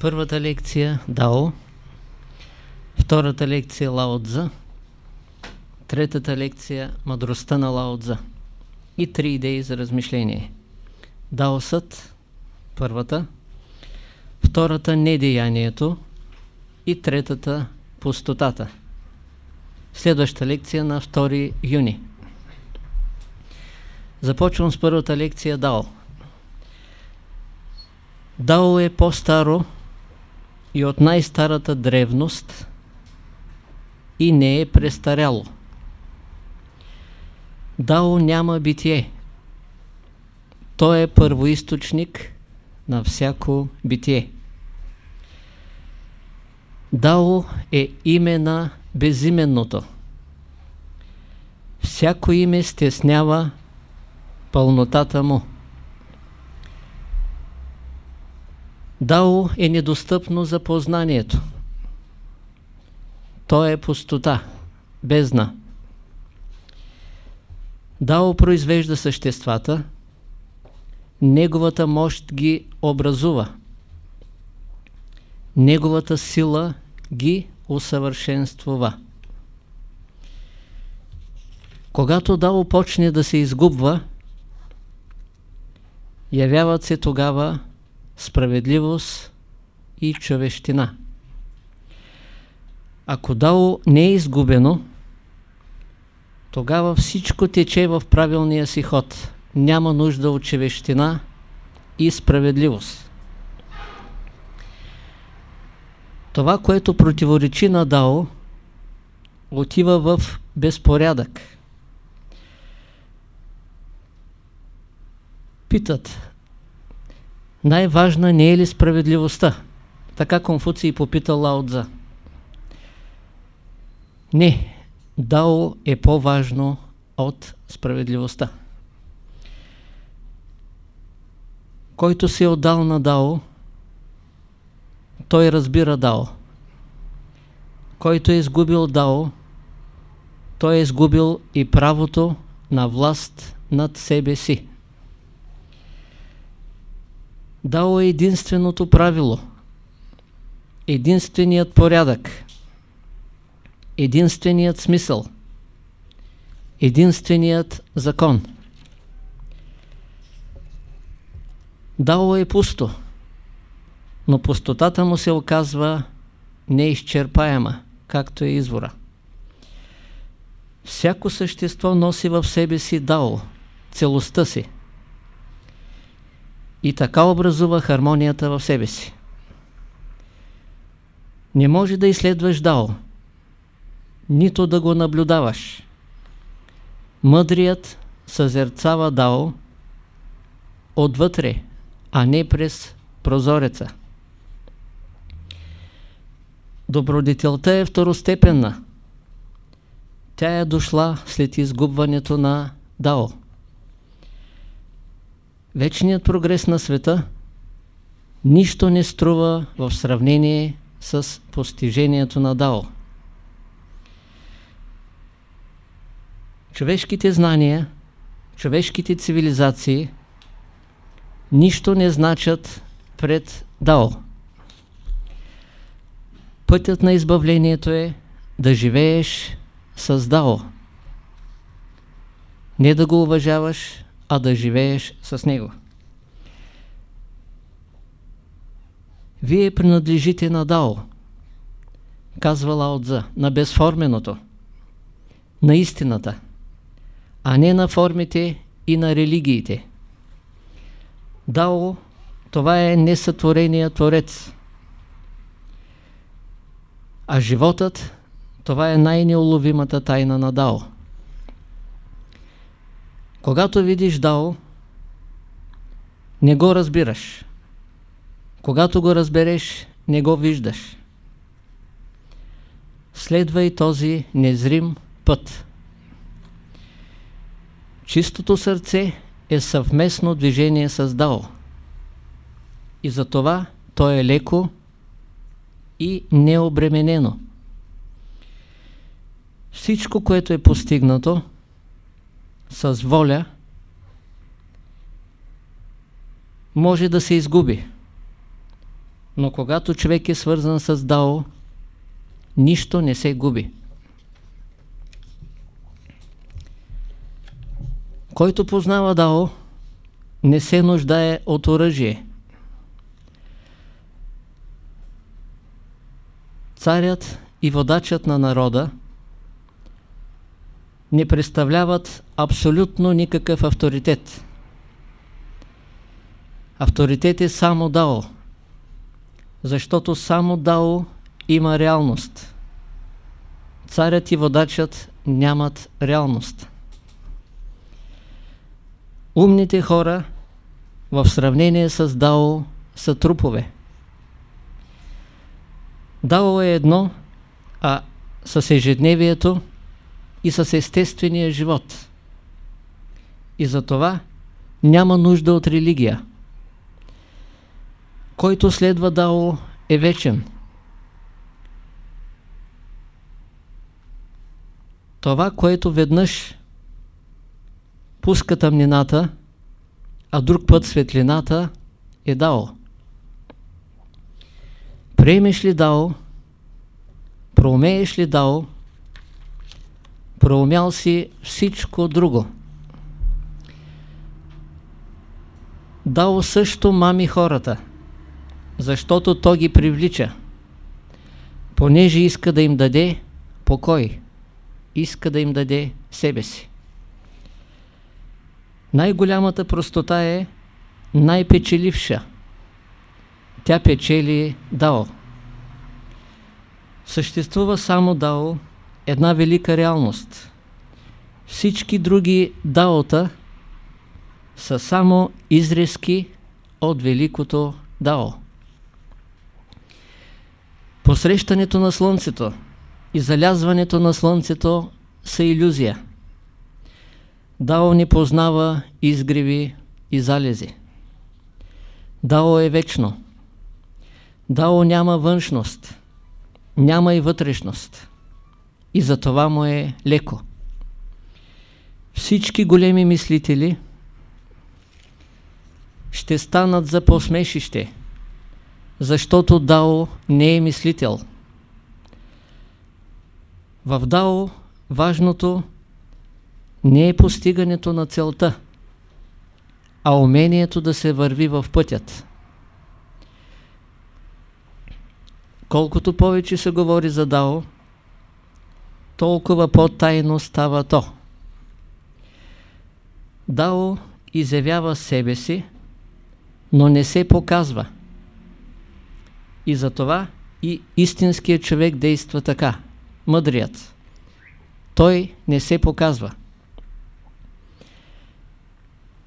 Първата лекция Дао, втората лекция Лао Цза, третата лекция Мъдростта на Лао Цза и три идеи за размишление. Даосът, първата, втората недеянието и третата пустотата. Следваща лекция на 2 юни. Започвам с първата лекция Дао. Дао е по-старо и от най-старата древност и не е престаряло. Дао няма битие. Той е първоисточник на всяко битие. Дао е име на безименното. Всяко име стеснява пълнотата му. Дао е недостъпно за познанието. То е пустота, бездна. Дао произвежда съществата, неговата мощ ги образува. Неговата сила ги усъвършенствува. Когато Дао почне да се изгубва, явяват се тогава справедливост и човещина. Ако Дао не е изгубено, тогава всичко тече в правилния си ход. Няма нужда от човещина и справедливост. Това, което противоречи на Дао, отива в безпорядък. Питат, най-важна не е ли справедливостта? Така Конфуций попитал Лао Цза. Не, Дао е по-важно от справедливостта. Който се е отдал на Дао, той разбира Дао. Който е изгубил Дао, той е изгубил и правото на власт над себе си. Дао е единственото правило, единственият порядък, единственият смисъл, единственият закон. Дао е пусто, но пустотата му се оказва неизчерпаема, както е извора. Всяко същество носи в себе си Дао, целостта си и така образува хармонията в себе си. Не може да изследваш Дао, нито да го наблюдаваш. Мъдрият съзерцава Дао отвътре, а не през прозореца. Добродетелта е второстепенна. Тя е дошла след изгубването на Дао. Вечният прогрес на света нищо не струва в сравнение с постижението на Дао. Човешките знания, човешките цивилизации нищо не значат пред Дао. Пътят на избавлението е да живееш с Дао. Не да го уважаваш, а да живееш с него. Вие принадлежите на Дао, казва Лао Цза, на безформеното, на истината, а не на формите и на религиите. Дао, това е несътворения Творец. А животът, това е най-неуловимата тайна на Дао. Когато видиш Дао, не го разбираш. Когато го разбереш, не го виждаш. Следвай този незрим път. Чистото сърце е съвместно движение с Дао. И затова то е леко и необременено. Всичко, което е постигнато, с воля може да се изгуби. Но когато човек е свързан с Дао, нищо не се губи. Който познава Дао, не се нуждае от оръжие. Царят и водачът на народа не представляват абсолютно никакъв авторитет. Авторитет е само Дао, защото само Дао има реалност. Царят и водачът нямат реалност. Умните хора в сравнение с Дао са трупове. Дао е едно, а с ежедневието и с естествения живот. И за това няма нужда от религия. Който следва Дао е вечен. Това, което веднъж пуска тъмнината, а друг път светлината е Дао. Приемеш ли Дао, проумееш ли Дао, проумял си всичко друго. Дао също мами хората, защото то ги привлича, понеже иска да им даде покой, иска да им даде себе си. Най-голямата простота е най-печеливша. Тя печели Дао. Съществува само Дао, една велика реалност. Всички други Даота са само изрезки от великото Дао. Посрещането на Слънцето и залязването на Слънцето са иллюзия. Дао не познава изгреви и залези. Дао е вечно. Дао няма външност, няма и вътрешност. И за това му е леко. Всички големи мислители ще станат за посмешище, защото Дао не е мислител. В Дао важното не е постигането на целта, а умението да се върви в пътят. Колкото повече се говори за Дао, толкова по-тайно става то. Дао изявява себе си, но не се показва. И затова и истинският човек действа така. Мъдрият. Той не се показва.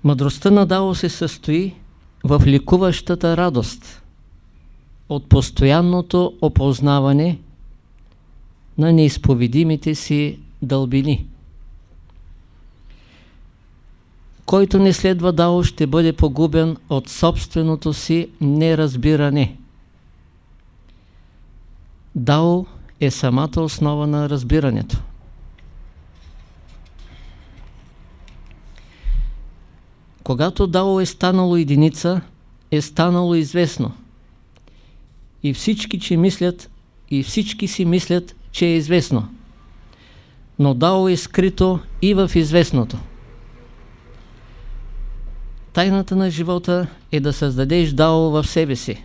Мъдростта на Дао се състои в ликуващата радост от постоянното опознаване на неизповедимите си дълбини. Който не следва Дао, ще бъде погубен от собственото си неразбиране. Дао е самата основа на разбирането. Когато Дао е станало единица, е станало известно. И всички, че мислят, и всички си мислят, че е известно. Но Дао е скрито и в известното. Тайната на живота е да създадеш Дао в себе си.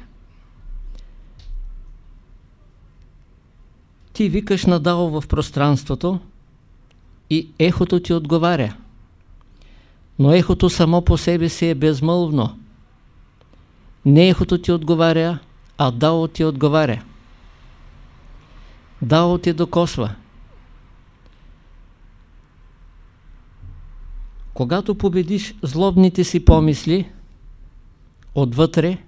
Ти викаш на Дао в пространството и ехото ти отговаря. Но ехото само по себе си е безмълвно. Не ехото ти отговаря, а Дао ти отговаря. Дао ти докосва. Когато победиш злобните си помисли отвътре,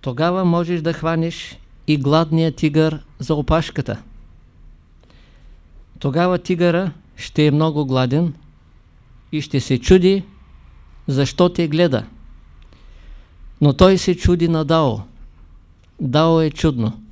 тогава можеш да хванеш и гладния тигър за опашката. Тогава тигъра ще е много гладен, и ще се чуди защо те гледа. Но той се чуди на Дао. Дао е чудно.